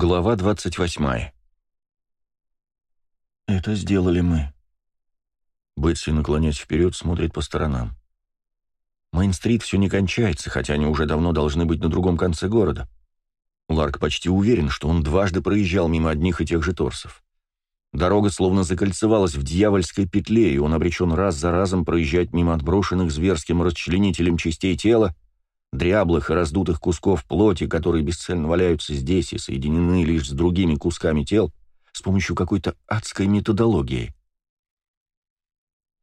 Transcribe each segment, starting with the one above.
Глава 28. «Это сделали мы». Бетси, наклонясь вперед, смотрит по сторонам. Мейн-стрит все не кончается, хотя они уже давно должны быть на другом конце города. Ларк почти уверен, что он дважды проезжал мимо одних и тех же торсов. Дорога словно закольцевалась в дьявольской петле, и он обречен раз за разом проезжать мимо отброшенных зверским расчленителем частей тела, дряблых и раздутых кусков плоти, которые бесцельно валяются здесь и соединены лишь с другими кусками тел, с помощью какой-то адской методологии.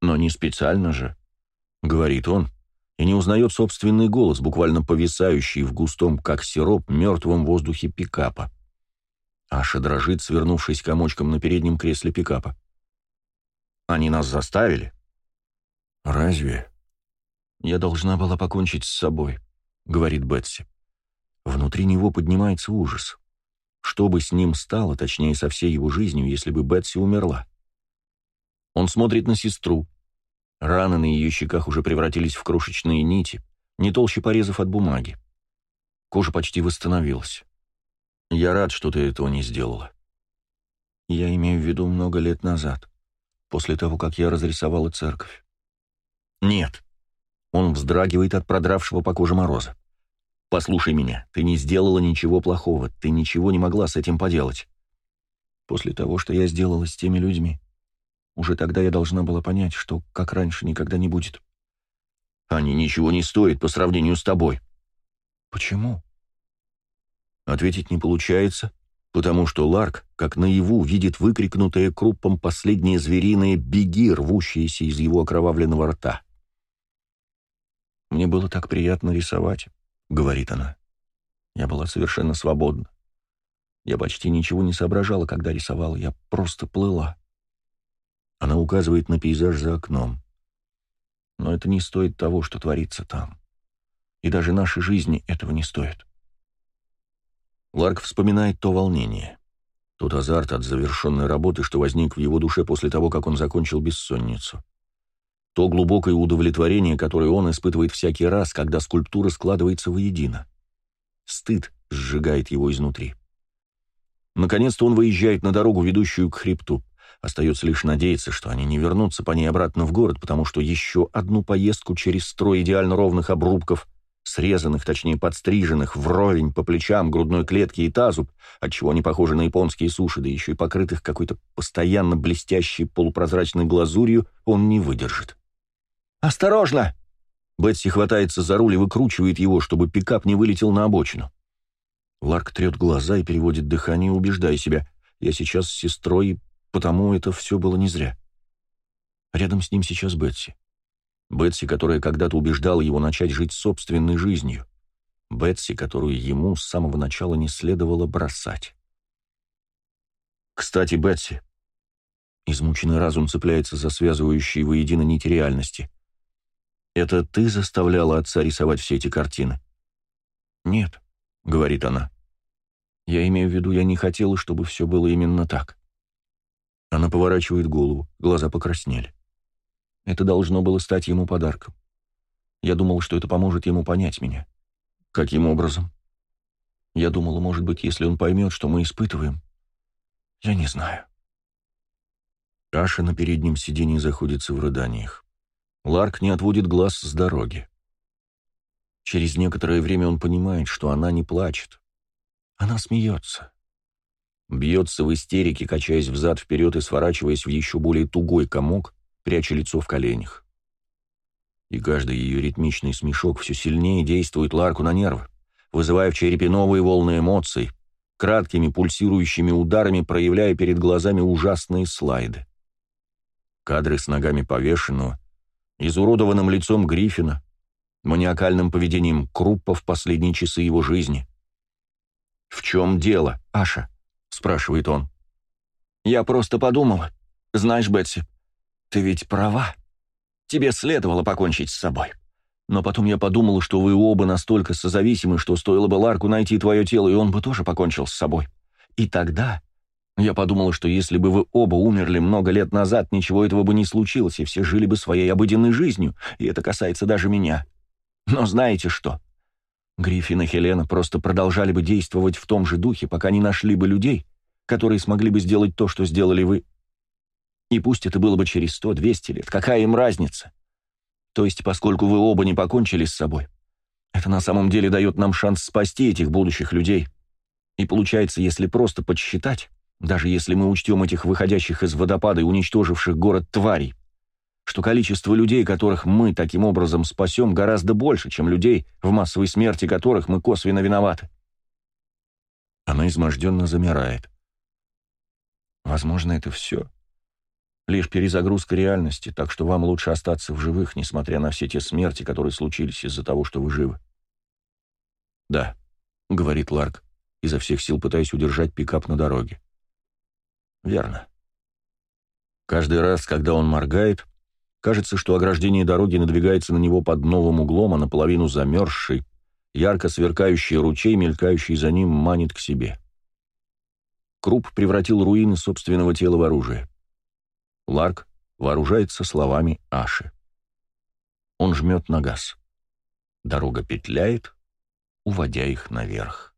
«Но не специально же», — говорит он, и не узнает собственный голос, буквально повисающий в густом, как сироп, мертвом воздухе пикапа. Аша дрожит, свернувшись комочком на переднем кресле пикапа. «Они нас заставили?» «Разве?» «Я должна была покончить с собой», — говорит Бетси. Внутри него поднимается ужас. Что бы с ним стало, точнее, со всей его жизнью, если бы Бетси умерла? Он смотрит на сестру. Раны на ее щеках уже превратились в крошечные нити, не толще порезов от бумаги. Кожа почти восстановилась. «Я рад, что ты этого не сделала». «Я имею в виду много лет назад, после того, как я разрисовала церковь». «Нет», он вздрагивает от продравшего по коже мороза. «Послушай меня, ты не сделала ничего плохого, ты ничего не могла с этим поделать». «После того, что я сделала с теми людьми, уже тогда я должна была понять, что как раньше никогда не будет». «Они ничего не стоят по сравнению с тобой». «Почему?» Ответить не получается, потому что Ларк, как наяву, видит выкрикнутое крупом последнее звериное «беги», рвущееся из его окровавленного рта. «Мне было так приятно рисовать», — говорит она. «Я была совершенно свободна. Я почти ничего не соображала, когда рисовала, я просто плыла». Она указывает на пейзаж за окном. «Но это не стоит того, что творится там. И даже наши жизни этого не стоят». Ларк вспоминает то волнение, тот азарт от завершенной работы, что возник в его душе после того, как он закончил бессонницу то глубокое удовлетворение, которое он испытывает всякий раз, когда скульптура складывается воедино. Стыд сжигает его изнутри. Наконец-то он выезжает на дорогу, ведущую к хребту. Остается лишь надеяться, что они не вернутся по ней обратно в город, потому что еще одну поездку через строй идеально ровных обрубков, срезанных, точнее подстриженных, вровень по плечам, грудной клетке и тазу, отчего они похожи на японские суши, да еще и покрытых какой-то постоянно блестящей полупрозрачной глазурью, он не выдержит. «Осторожно!» Бетси хватается за руль и выкручивает его, чтобы пикап не вылетел на обочину. Ларк трет глаза и переводит дыхание, убеждая себя. «Я сейчас с сестрой, потому это все было не зря». Рядом с ним сейчас Бетси. Бетси, которая когда-то убеждала его начать жить собственной жизнью. Бетси, которую ему с самого начала не следовало бросать. «Кстати, Бетси...» Измученный разум цепляется за связывающие воедино нити реальности. «Это ты заставляла отца рисовать все эти картины?» «Нет», — говорит она. «Я имею в виду, я не хотела, чтобы все было именно так». Она поворачивает голову, глаза покраснели. Это должно было стать ему подарком. Я думал, что это поможет ему понять меня. Каким образом? Я думала, может быть, если он поймет, что мы испытываем. Я не знаю. Аша на переднем сиденье заходится в рыданиях. Ларк не отводит глаз с дороги. Через некоторое время он понимает, что она не плачет. Она смеется. Бьется в истерике, качаясь взад-вперед и сворачиваясь в еще более тугой комок, пряча лицо в коленях. И каждый ее ритмичный смешок все сильнее действует Ларку на нервы, вызывая в черепе новые волны эмоций, краткими пульсирующими ударами проявляя перед глазами ужасные слайды. Кадры с ногами повешенного, изуродованным лицом Гриффина, маниакальным поведением Круппа в последние часы его жизни. «В чем дело, Аша?» — спрашивает он. «Я просто подумала. Знаешь, Бетси, ты ведь права. Тебе следовало покончить с собой. Но потом я подумала, что вы оба настолько созависимы, что стоило бы Ларку найти твое тело, и он бы тоже покончил с собой. И тогда я подумала, что если бы вы оба умерли много лет назад, ничего этого бы не случилось, и все жили бы своей обыденной жизнью, и это касается даже меня. Но знаете что? Гриффин и Хелена просто продолжали бы действовать в том же духе, пока не нашли бы людей, которые смогли бы сделать то, что сделали вы. И пусть это было бы через сто, двести лет, какая им разница? То есть, поскольку вы оба не покончили с собой, это на самом деле дает нам шанс спасти этих будущих людей. И получается, если просто подсчитать, даже если мы учтем этих выходящих из водопада и уничтоживших город тварей, что количество людей, которых мы таким образом спасем, гораздо больше, чем людей, в массовой смерти которых мы косвенно виноваты. Она изможденно замирает. Возможно, это все. Лишь перезагрузка реальности, так что вам лучше остаться в живых, несмотря на все те смерти, которые случились из-за того, что вы живы. «Да», — говорит Ларк, изо всех сил пытаясь удержать пикап на дороге. «Верно». Каждый раз, когда он моргает, кажется, что ограждение дороги надвигается на него под новым углом, а наполовину замерзший, ярко сверкающий ручей, мелькающий за ним, манит к себе. Круп превратил руины собственного тела в оружие. Ларк вооружается словами Аши. Он жмет на газ. Дорога петляет, уводя их наверх.